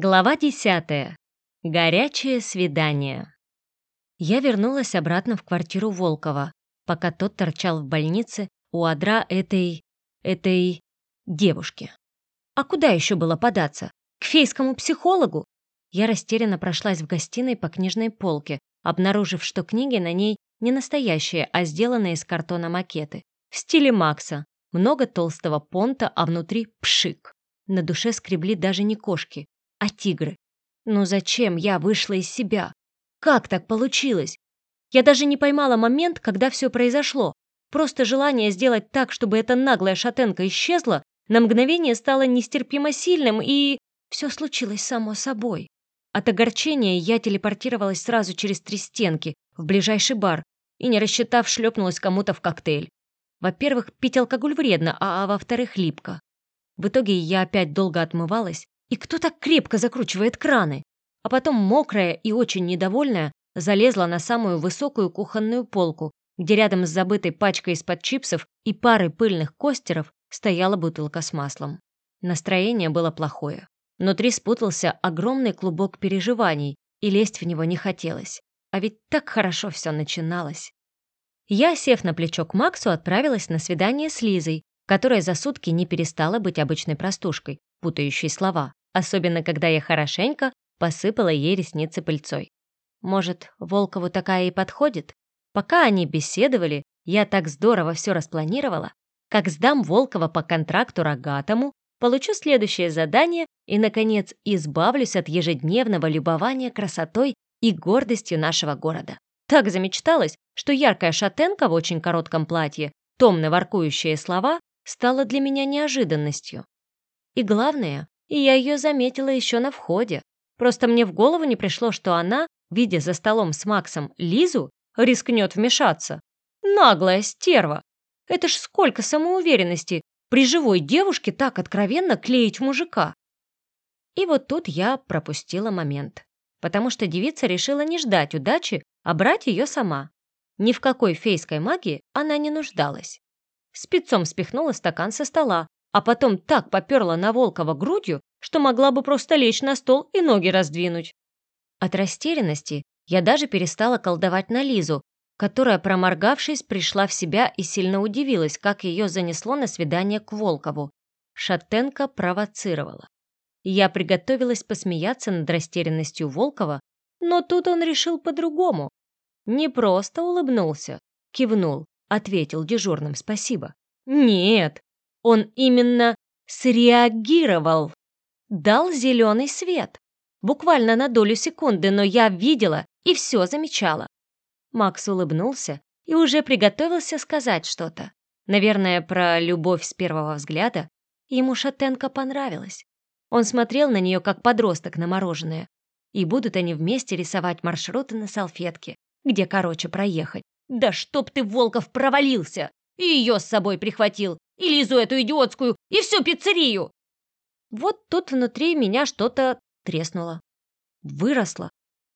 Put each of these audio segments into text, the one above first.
Глава десятая. Горячее свидание. Я вернулась обратно в квартиру Волкова, пока тот торчал в больнице у адра этой... этой... девушки. А куда еще было податься? К фейскому психологу? Я растерянно прошлась в гостиной по книжной полке, обнаружив, что книги на ней не настоящие, а сделанные из картона макеты. В стиле Макса. Много толстого понта, а внутри пшик. На душе скребли даже не кошки, а тигры. Ну зачем я вышла из себя? Как так получилось? Я даже не поймала момент, когда все произошло. Просто желание сделать так, чтобы эта наглая шатенка исчезла, на мгновение стало нестерпимо сильным, и все случилось само собой. От огорчения я телепортировалась сразу через три стенки, в ближайший бар, и, не рассчитав, шлепнулась кому-то в коктейль. Во-первых, пить алкоголь вредно, а, а во-вторых, липко. В итоге я опять долго отмывалась, и кто так крепко закручивает краны? А потом мокрая и очень недовольная залезла на самую высокую кухонную полку, где рядом с забытой пачкой из-под чипсов и парой пыльных костеров стояла бутылка с маслом. Настроение было плохое. Внутри спутался огромный клубок переживаний, и лезть в него не хотелось. А ведь так хорошо все начиналось. Я, сев на плечо к Максу, отправилась на свидание с Лизой, которая за сутки не перестала быть обычной простушкой, путающей слова особенно когда я хорошенько посыпала ей ресницы пыльцой. Может, Волкову такая и подходит? Пока они беседовали, я так здорово все распланировала, как сдам Волкова по контракту рогатому, получу следующее задание и, наконец, избавлюсь от ежедневного любования красотой и гордостью нашего города. Так замечталась, что яркая шатенка в очень коротком платье, томно воркующие слова, стала для меня неожиданностью. И главное, и я ее заметила еще на входе. Просто мне в голову не пришло, что она, видя за столом с Максом Лизу, рискнет вмешаться. Наглая стерва! Это ж сколько самоуверенности при живой девушке так откровенно клеить мужика. И вот тут я пропустила момент, потому что девица решила не ждать удачи, а брать ее сама. Ни в какой фейской магии она не нуждалась. Спецом спихнула стакан со стола, а потом так поперла на Волкова грудью, что могла бы просто лечь на стол и ноги раздвинуть. От растерянности я даже перестала колдовать на Лизу, которая, проморгавшись, пришла в себя и сильно удивилась, как ее занесло на свидание к Волкову. Шатенко провоцировала. Я приготовилась посмеяться над растерянностью Волкова, но тут он решил по-другому. Не просто улыбнулся, кивнул, ответил дежурным спасибо. Нет, он именно среагировал. Дал зеленый свет. Буквально на долю секунды, но я видела и все замечала. Макс улыбнулся и уже приготовился сказать что-то. Наверное, про любовь с первого взгляда. Ему Шатенко понравилось. Он смотрел на нее, как подросток на мороженое. И будут они вместе рисовать маршруты на салфетке, где короче проехать. Да чтоб ты, Волков, провалился! И ее с собой прихватил, и Лизу эту идиотскую, и всю пиццерию!» Вот тут внутри меня что-то треснуло. Выросло.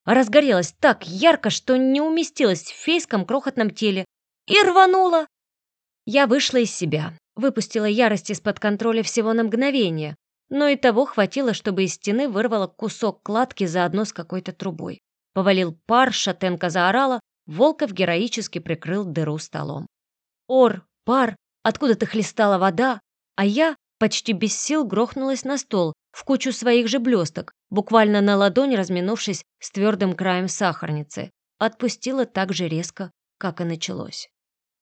Разгорелось так ярко, что не уместилось в фейском крохотном теле. И рвануло. Я вышла из себя, выпустила ярость из-под контроля всего на мгновение, но и того хватило, чтобы из стены вырвало кусок кладки заодно с какой-то трубой. Повалил пар, шатенка заорала, Волков героически прикрыл дыру столом. Ор, пар, Откуда-то хлестала вода, а я почти без сил грохнулась на стол в кучу своих же блесток, буквально на ладонь разминувшись с твердым краем сахарницы. Отпустила так же резко, как и началось.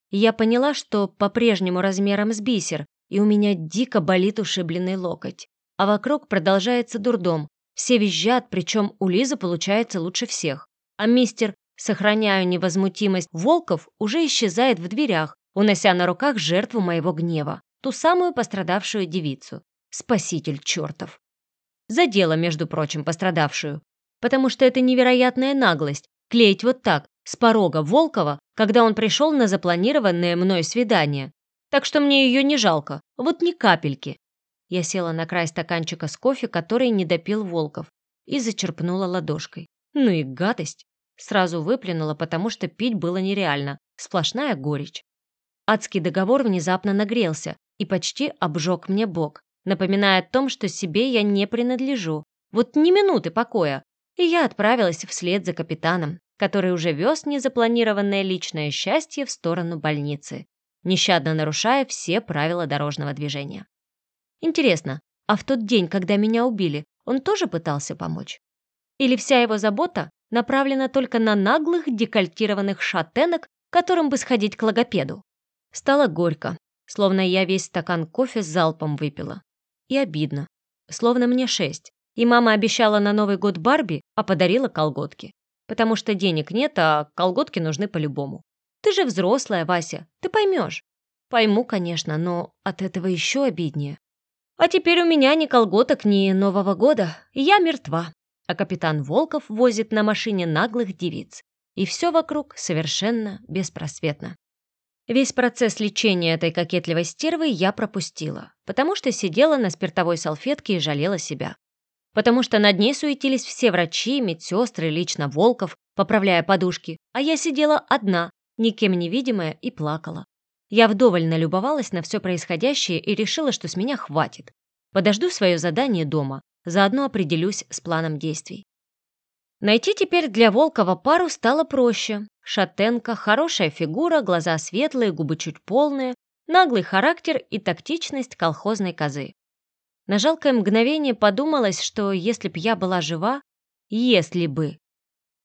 Я поняла, что по-прежнему размером с бисер, и у меня дико болит ушибленный локоть. А вокруг продолжается дурдом. Все визжат, причем у Лизы получается лучше всех. А мистер, сохраняю невозмутимость, Волков уже исчезает в дверях, унося на руках жертву моего гнева, ту самую пострадавшую девицу. Спаситель чертов. Задела, между прочим, пострадавшую. Потому что это невероятная наглость клеить вот так, с порога Волкова, когда он пришел на запланированное мной свидание. Так что мне ее не жалко, вот ни капельки. Я села на край стаканчика с кофе, который не допил Волков, и зачерпнула ладошкой. Ну и гадость. Сразу выплюнула, потому что пить было нереально. Сплошная горечь. Адский договор внезапно нагрелся и почти обжег мне бок, напоминая о том, что себе я не принадлежу, Вот ни минуты покоя. И я отправилась вслед за капитаном, который уже вез незапланированное личное счастье в сторону больницы, нещадно нарушая все правила дорожного движения. Интересно, а в тот день, когда меня убили, он тоже пытался помочь? Или вся его забота направлена только на наглых декольтированных шатенок, которым бы сходить к логопеду? Стало горько, словно я весь стакан кофе с залпом выпила. И обидно, словно мне шесть, и мама обещала на Новый год Барби, а подарила колготки. Потому что денег нет, а колготки нужны по-любому. Ты же взрослая, Вася, ты поймешь. Пойму, конечно, но от этого еще обиднее. А теперь у меня ни колготок, ни Нового года, и я мертва. А капитан Волков возит на машине наглых девиц. И все вокруг совершенно беспросветно. Весь процесс лечения этой кокетливой стервы я пропустила, потому что сидела на спиртовой салфетке и жалела себя. Потому что над ней суетились все врачи, медсестры, лично Волков, поправляя подушки, а я сидела одна, никем не видимая, и плакала. Я вдоволь налюбовалась на все происходящее и решила, что с меня хватит. Подожду свое задание дома, заодно определюсь с планом действий. Найти теперь для Волкова пару стало проще. Шатенка, хорошая фигура, глаза светлые, губы чуть полные, наглый характер и тактичность колхозной козы. На жалкое мгновение подумалось, что если б я была жива, если бы,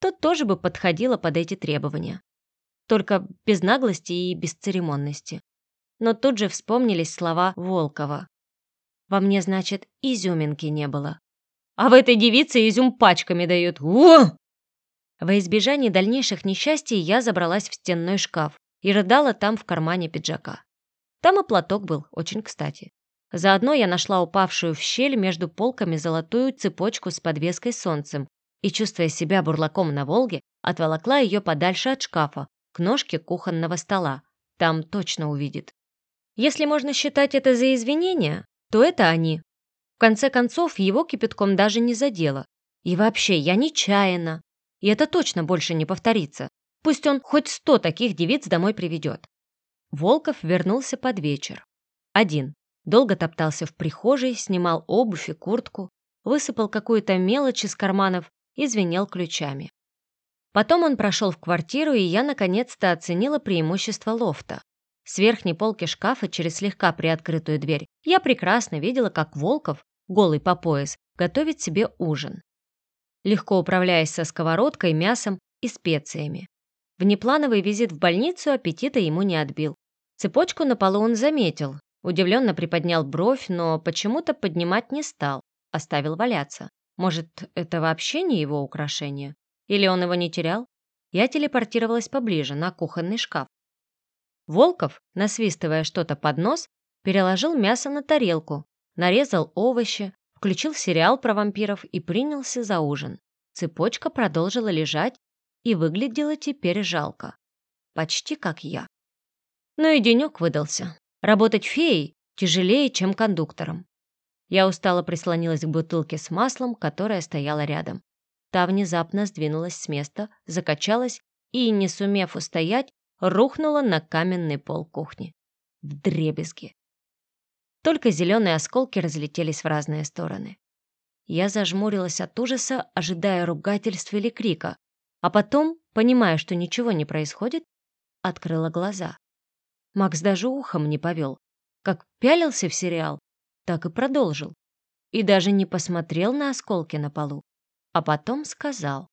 то тоже бы подходила под эти требования только без наглости и бесцеремонности. Но тут же вспомнились слова Волкова. «Во мне, значит, изюминки не было. А в этой девице изюм пачками дают. Во!» Во избежание дальнейших несчастий я забралась в стенной шкаф и рыдала там в кармане пиджака. Там и платок был, очень кстати. Заодно я нашла упавшую в щель между полками золотую цепочку с подвеской солнцем и, чувствуя себя бурлаком на Волге, отволокла ее подальше от шкафа, к ножке кухонного стола. Там точно увидит. Если можно считать это за извинения, то это они. В конце концов, его кипятком даже не задело. И вообще, я нечаянно. И это точно больше не повторится. Пусть он хоть сто таких девиц домой приведет. Волков вернулся под вечер. Один. Долго топтался в прихожей, снимал обувь и куртку, высыпал какую-то мелочь из карманов и звенел ключами. Потом он прошел в квартиру, и я наконец-то оценила преимущество лофта. С верхней полки шкафа через слегка приоткрытую дверь я прекрасно видела, как Волков, голый по пояс, готовит себе ужин. Легко управляясь со сковородкой, мясом и специями. Внеплановый визит в больницу аппетита ему не отбил. Цепочку на полу он заметил, удивленно приподнял бровь, но почему-то поднимать не стал, оставил валяться. Может, это вообще не его украшение? Или он его не терял? Я телепортировалась поближе, на кухонный шкаф. Волков, насвистывая что-то под нос, переложил мясо на тарелку, нарезал овощи, включил сериал про вампиров и принялся за ужин. Цепочка продолжила лежать и выглядела теперь жалко. Почти как я. Ну и денек выдался. Работать феей тяжелее, чем кондуктором. Я устало прислонилась к бутылке с маслом, которая стояла рядом. Та внезапно сдвинулась с места, закачалась и, не сумев устоять, рухнула на каменный пол кухни. В дребезги. Только зеленые осколки разлетелись в разные стороны. Я зажмурилась от ужаса, ожидая ругательств или крика, а потом, понимая, что ничего не происходит, открыла глаза. Макс даже ухом не повел. Как пялился в сериал, так и продолжил. И даже не посмотрел на осколки на полу а потом сказал.